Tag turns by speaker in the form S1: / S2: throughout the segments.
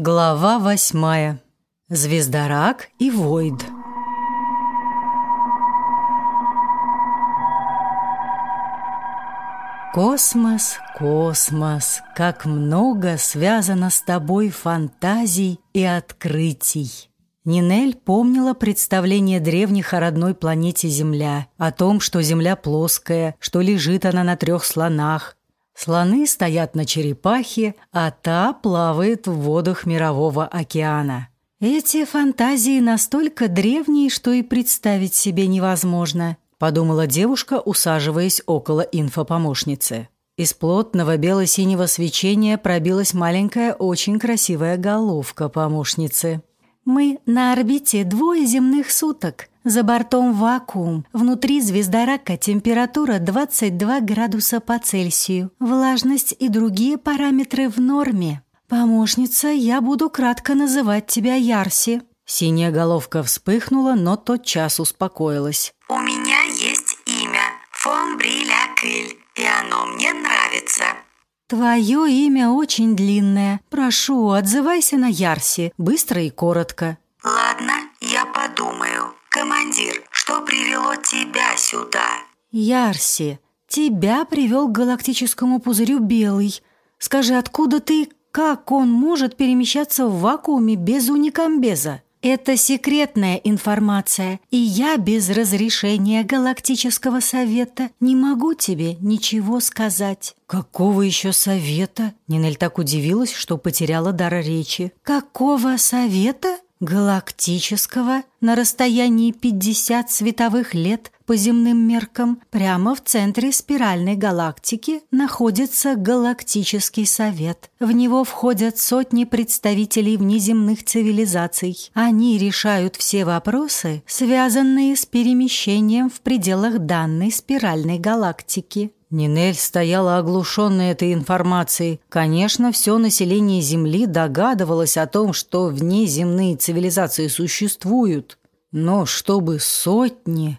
S1: Глава восьмая. Звездорак и Войд. Космос, космос, как много связано с тобой фантазий и открытий. Нинель помнила представление древних о родной планете Земля, о том, что Земля плоская, что лежит она на трех слонах, Слоны стоят на черепахе, а та плавает в водах Мирового океана. Эти фантазии настолько древние, что и представить себе невозможно, подумала девушка, усаживаясь около инфопомощницы. Из плотного бело-синего свечения пробилась маленькая, очень красивая головка помощницы. Мы на орбите двое земных суток. За бортом вакуум. Внутри звездорака температура 22 градуса по Цельсию. Влажность и другие параметры в норме. Помощница, я буду кратко называть тебя Ярси. Синяя головка вспыхнула, но тотчас успокоилась.
S2: У меня есть имя Фон Брилякыль, и оно мне нравится.
S1: Твое имя очень длинное. Прошу, отзывайся на Ярси, быстро и коротко.
S2: Ладно,
S1: «Ярси, тебя привел к галактическому пузырю Белый. Скажи, откуда ты, как он может перемещаться в вакууме без уникамбеза?» «Это секретная информация, и я без разрешения Галактического совета не могу тебе ничего сказать». «Какого еще совета?» Нинель так удивилась, что потеряла дар речи. «Какого совета?» Галактического на расстоянии 50 световых лет по земным меркам прямо в центре спиральной галактики находится Галактический совет. В него входят сотни представителей внеземных цивилизаций. Они решают все вопросы, связанные с перемещением в пределах данной спиральной галактики. Нинель стояла оглушенная этой информацией. Конечно, все население Земли догадывалось о том, что внеземные цивилизации существуют. Но чтобы сотни...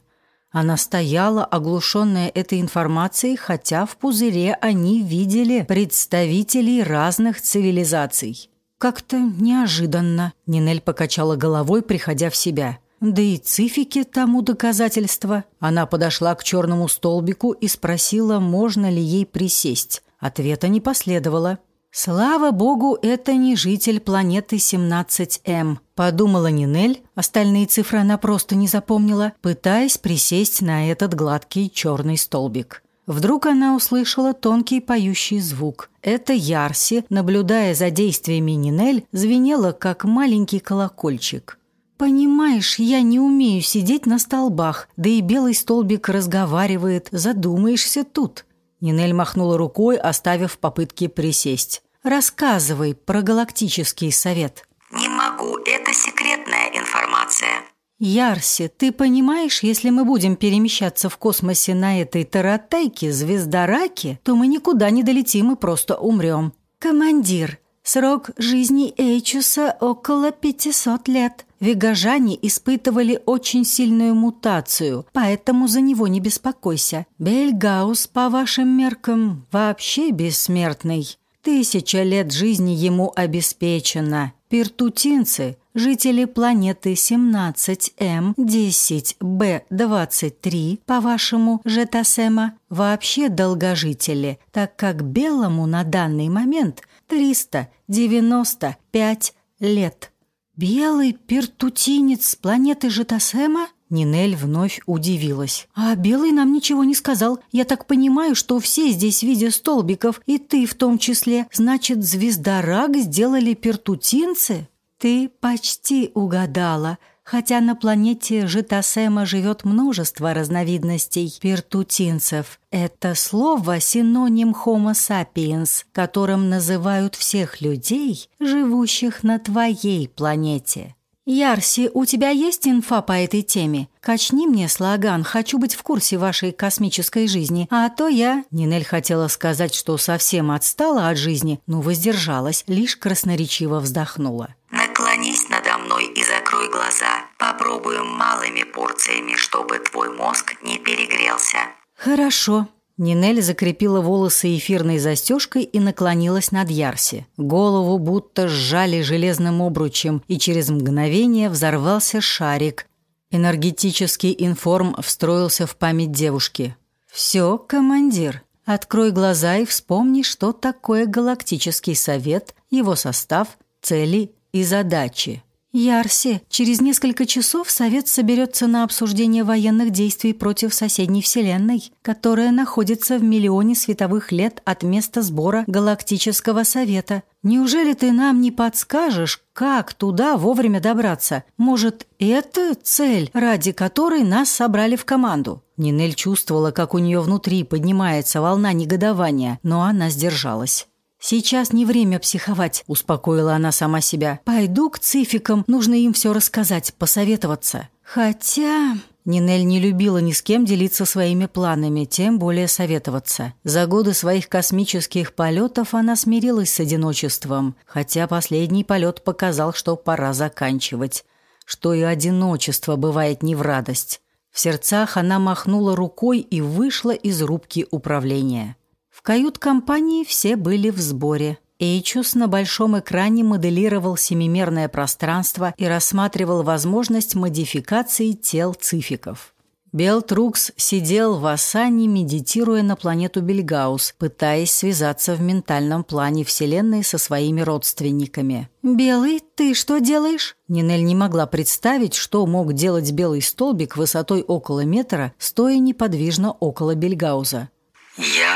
S1: Она стояла, оглушенная этой информацией, хотя в пузыре они видели представителей разных цивилизаций. Как-то неожиданно Нинель покачала головой, приходя в себя. Да и цифики тому доказательство. Она подошла к черному столбику и спросила, можно ли ей присесть. Ответа не последовало. «Слава богу, это не житель планеты 17М», – подумала Нинель, остальные цифры она просто не запомнила, пытаясь присесть на этот гладкий черный столбик. Вдруг она услышала тонкий поющий звук. Это Ярси, наблюдая за действиями Нинель, звенела, как маленький колокольчик. «Понимаешь, я не умею сидеть на столбах, да и белый столбик разговаривает, задумаешься тут». Нинель махнула рукой, оставив попытки присесть. «Рассказывай про галактический совет».
S2: «Не могу, это секретная информация».
S1: «Ярси, ты понимаешь, если мы будем перемещаться в космосе на этой таратайке, звездораке, то мы никуда не долетим и просто умрем». «Командир, срок жизни Эйчуса около 500 лет. Вегажане испытывали очень сильную мутацию, поэтому за него не беспокойся. Бельгаус, по вашим меркам, вообще бессмертный. Тысяча лет жизни ему обеспечена. Пертутинцы, жители планеты 17М10Б23, по-вашему, Жетасема, вообще долгожители, так как белому на данный момент 395 лет. «Белый пертутинец с планеты Жетасема?» Нинель вновь удивилась. «А Белый нам ничего не сказал. Я так понимаю, что все здесь в виде столбиков, и ты в том числе. Значит, звездораг сделали пертутинцы?» «Ты почти угадала хотя на планете Житасема живет множество разновидностей пертутинцев. Это слово – синоним Homo sapiens, которым называют всех людей, живущих на твоей планете. «Ярси, у тебя есть инфа по этой теме? Качни мне слоган, хочу быть в курсе вашей космической жизни, а то я...» Нинель хотела сказать, что совсем отстала от жизни, но воздержалась, лишь красноречиво вздохнула.
S2: Наклонись надо мной и закрой глаза. Попробуем малыми порциями, чтобы твой мозг не перегрелся.
S1: Хорошо. Нинель закрепила волосы эфирной застежкой и наклонилась над Ярси. Голову будто сжали железным обручем, и через мгновение взорвался шарик. Энергетический информ встроился в память девушки. «Все, командир, открой глаза и вспомни, что такое Галактический совет, его состав, цели и задачи». Ярси, через несколько часов Совет соберется на обсуждение военных действий против соседней Вселенной, которая находится в миллионе световых лет от места сбора Галактического Совета. Неужели ты нам не подскажешь, как туда вовремя добраться? Может, это цель, ради которой нас собрали в команду?» Нинель чувствовала, как у нее внутри поднимается волна негодования, но она сдержалась. «Сейчас не время психовать», – успокоила она сама себя. «Пойду к цификам, нужно им все рассказать, посоветоваться». Хотя... Нинель не любила ни с кем делиться своими планами, тем более советоваться. За годы своих космических полетов она смирилась с одиночеством, хотя последний полет показал, что пора заканчивать. Что и одиночество бывает не в радость. В сердцах она махнула рукой и вышла из рубки управления. В кают-компании все были в сборе. Эйчус на большом экране моделировал семимерное пространство и рассматривал возможность модификации тел цификов. Белтрукс сидел в Асане, медитируя на планету Бельгаус, пытаясь связаться в ментальном плане Вселенной со своими родственниками. «Белый, ты что делаешь?» Нинель не могла представить, что мог делать белый столбик высотой около метра, стоя неподвижно около Бельгауза.
S2: Я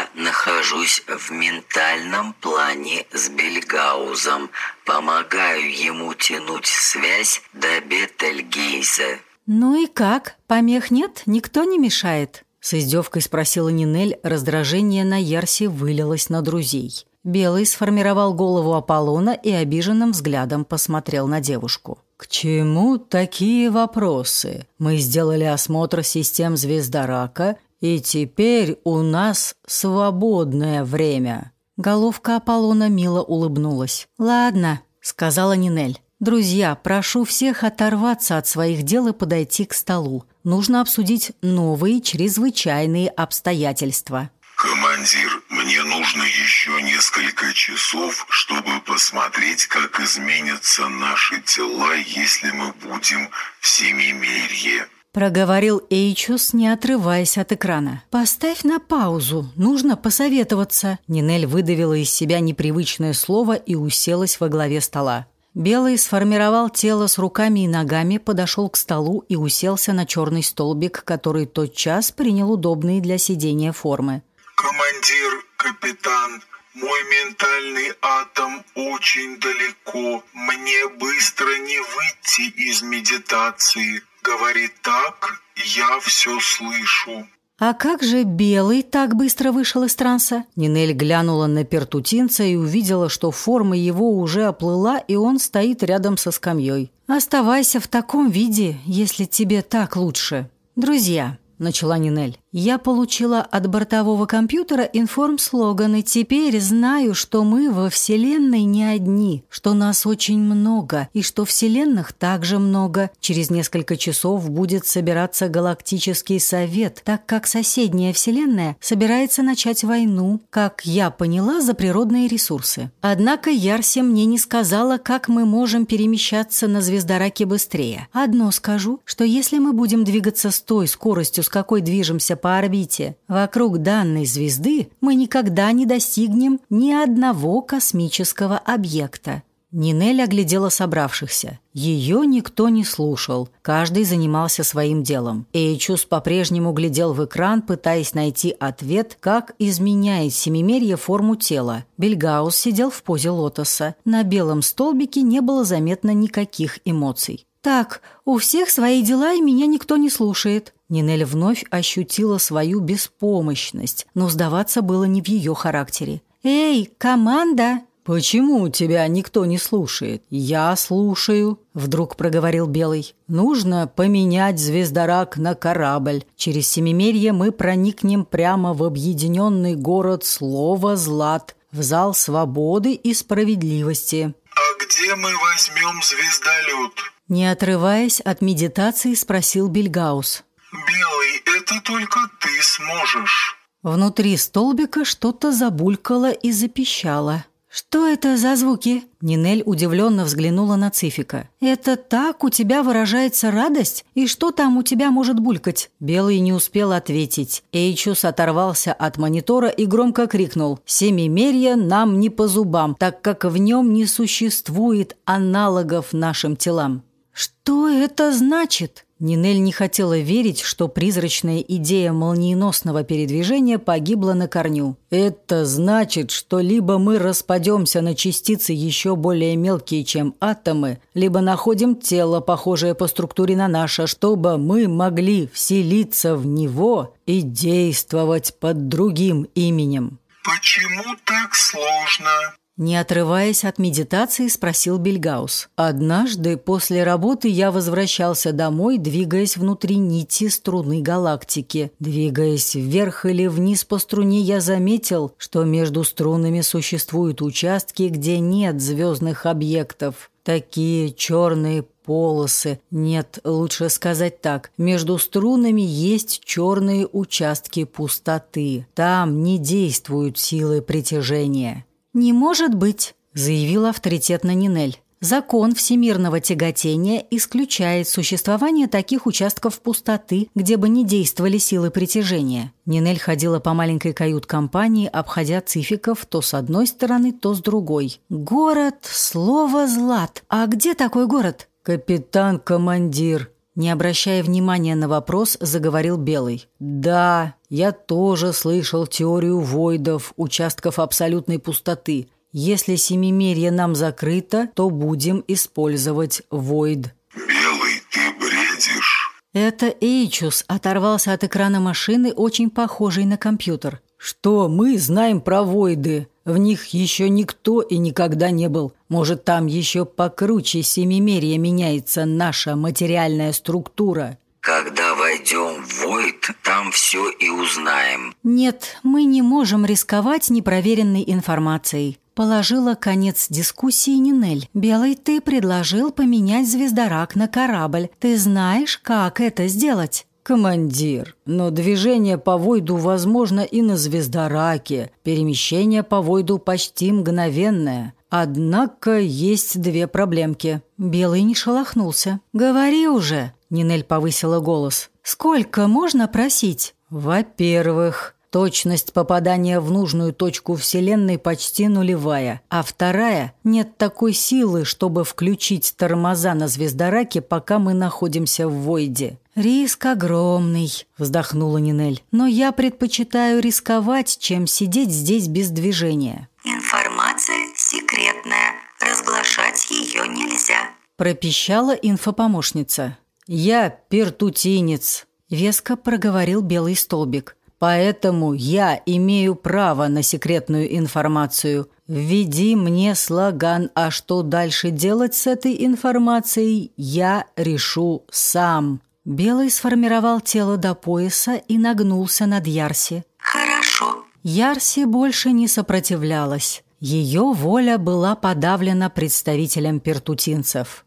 S2: нахожусь в ментальном плане с Бельгаузом. Помогаю ему тянуть связь до Бетельгейза.
S1: «Ну и как? Помех нет? Никто не мешает?» С издевкой спросила Нинель, раздражение на Ярсе вылилось на друзей. Белый сформировал голову Аполлона и обиженным взглядом посмотрел на девушку. «К чему такие вопросы? Мы сделали осмотр систем Звездорака и теперь у нас свободное время». Головка Аполлона мило улыбнулась. «Ладно», — сказала Нинель. «Друзья, прошу всех оторваться от своих дел и подойти к столу. Нужно обсудить новые чрезвычайные обстоятельства».
S3: «Командир, мне нужно еще несколько часов, чтобы посмотреть, как изменятся наши тела, если мы будем в Семимирье»,
S1: Проговорил Эйчус, не отрываясь от экрана. «Поставь на паузу. Нужно посоветоваться». Нинель выдавила из себя непривычное слово и уселась во главе стола. Белый сформировал тело с руками и ногами, подошел к столу и уселся на черный столбик, который тотчас принял удобные для сидения формы.
S3: «Командир, капитан, мой ментальный атом очень далеко. Мне быстро не выйти из медитации говорит так, я все слышу.
S1: «А как же Белый так быстро вышел из транса?» Нинель глянула на пертутинца и увидела, что форма его уже оплыла, и он стоит рядом со скамьей. «Оставайся в таком виде, если тебе так лучше. Друзья, начала Нинель. «Я получила от бортового компьютера информ-слоган, и теперь знаю, что мы во Вселенной не одни, что нас очень много, и что Вселенных также много. Через несколько часов будет собираться Галактический Совет, так как соседняя Вселенная собирается начать войну, как я поняла, за природные ресурсы. Однако Ярси мне не сказала, как мы можем перемещаться на Звездораке быстрее. Одно скажу, что если мы будем двигаться с той скоростью, с какой движемся по орбите вокруг данной звезды, мы никогда не достигнем ни одного космического объекта. Нинель оглядела собравшихся. Ее никто не слушал, каждый занимался своим делом. Эйчус по-прежнему глядел в экран, пытаясь найти ответ, как изменяет семимерье форму тела. Бельгаус сидел в позе лотоса. На белом столбике не было заметно никаких эмоций. «Так, у всех свои дела, и меня никто не слушает». Нинель вновь ощутила свою беспомощность, но сдаваться было не в ее характере. «Эй, команда!» «Почему тебя никто не слушает?» «Я слушаю», — вдруг проговорил Белый. «Нужно поменять звездорак на корабль. Через Семимерье мы проникнем прямо в объединенный город Слова Злат, в зал свободы и справедливости».
S3: «А где мы возьмем звездолет?»
S1: Не отрываясь от медитации, спросил Бельгаус.
S3: «Белый, это только ты сможешь».
S1: Внутри столбика что-то забулькало и запищало. «Что это за звуки?» Нинель удивленно взглянула на Цифика. «Это так у тебя выражается радость? И что там у тебя может булькать?» Белый не успел ответить. Эйчус оторвался от монитора и громко крикнул. «Семимерье нам не по зубам, так как в нем не существует аналогов нашим телам». «Что это значит?» Нинель не хотела верить, что призрачная идея молниеносного передвижения погибла на корню. «Это значит, что либо мы распадемся на частицы еще более мелкие, чем атомы, либо находим тело, похожее по структуре на наше, чтобы мы могли вселиться в него и действовать под другим именем».
S3: «Почему так сложно?»
S1: Не отрываясь от медитации, спросил Бельгаус. «Однажды после работы я возвращался домой, двигаясь внутри нити струны галактики. Двигаясь вверх или вниз по струне, я заметил, что между струнами существуют участки, где нет звездных объектов. Такие черные полосы. Нет, лучше сказать так. Между струнами есть черные участки пустоты. Там не действуют силы притяжения». «Не может быть», – заявил авторитетно Нинель. Закон всемирного тяготения исключает существование таких участков пустоты, где бы не действовали силы притяжения. Нинель ходила по маленькой кают-компании, обходя цификов то с одной стороны, то с другой. «Город, слово Злат. А где такой город?»
S3: «Капитан-командир»,
S1: не обращая внимания на вопрос, заговорил Белый. «Да, я тоже слышал теорию войдов, участков абсолютной пустоты. Если семимерье нам закрыто, то будем использовать войд».
S3: «Белый, ты бредишь?»
S1: Это Эйчус оторвался от экрана машины, очень похожей на компьютер.
S4: «Что мы знаем про войды? В них еще никто и никогда не был. Может, там еще покруче семимерия меняется наша материальная структура?»
S5: «Когда войдем в Войд, там все и узнаем».
S1: «Нет, мы не можем рисковать непроверенной информацией». Положила конец дискуссии Нинель. «Белый, ты предложил поменять звездорак на корабль. Ты знаешь, как это сделать?»
S4: «Командир, но движение по Войду возможно и на Звездораке. Перемещение по Войду почти мгновенное. Однако есть две проблемки».
S1: Белый не шелохнулся. «Говори уже!» Нинель повысила голос. «Сколько можно просить?»
S4: «Во-первых, Точность попадания в нужную точку Вселенной почти нулевая. А вторая – нет такой силы, чтобы включить тормоза на звездораке, пока мы находимся в Войде.
S1: «Риск огромный», – вздохнула Нинель. «Но я предпочитаю рисковать, чем сидеть здесь без движения».
S2: «Информация секретная. Разглашать ее нельзя», –
S1: пропищала инфопомощница.
S4: «Я пертутинец», – веско проговорил белый столбик. Поэтому я имею право на секретную информацию. Введи мне слоган, а что дальше делать с этой информацией, я решу сам».
S1: Белый сформировал тело до пояса и нагнулся над Ярси.
S2: «Хорошо».
S1: Ярси больше не сопротивлялась. Ее воля была подавлена представителем пертутинцев.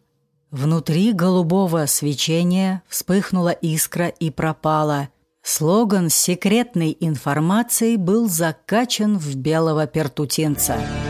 S1: Внутри голубого свечения вспыхнула искра и пропала – Слоган с секретной информацией был закачан в белого пертутинца –